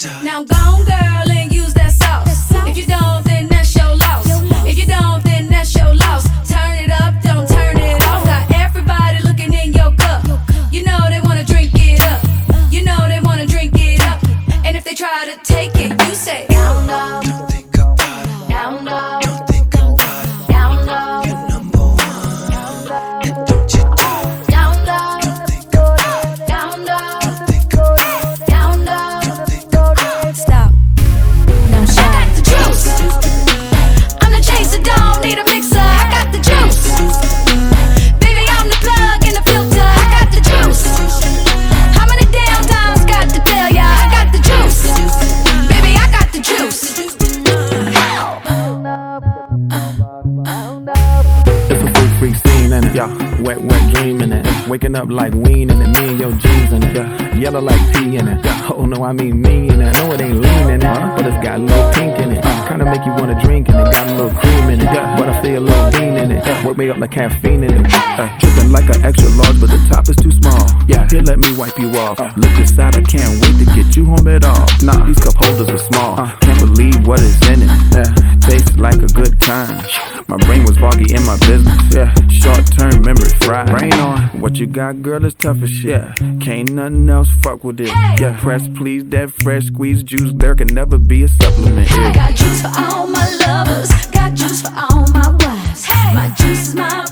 Now gone, girl. Waking up like ween in it, me and your jeans in it. Yellow like pee in it. Oh no, I mean me in it. I know it ain't lean in it, but it's got a little pink in it. Kinda make you wanna drink and it got a little cream in it. But I feel a little bean in it. Work me up like caffeine in it. Uh, tripping like an extra large, but the top is too small. Yeah, here let me wipe you off. Look inside, I can't wait to get you home at all. Nah, these cup holders are small. Can't believe what is in it. Tastes like a good time. My brain was foggy in my business. Yeah, short term memory fried. Brain on. What you got, girl, is tough as shit. Can't nothing else fuck with it. Yeah, press please, that fresh squeeze juice. There can never be a supplement. I got juice for all my lovers, got juice for all my wives. My juice is my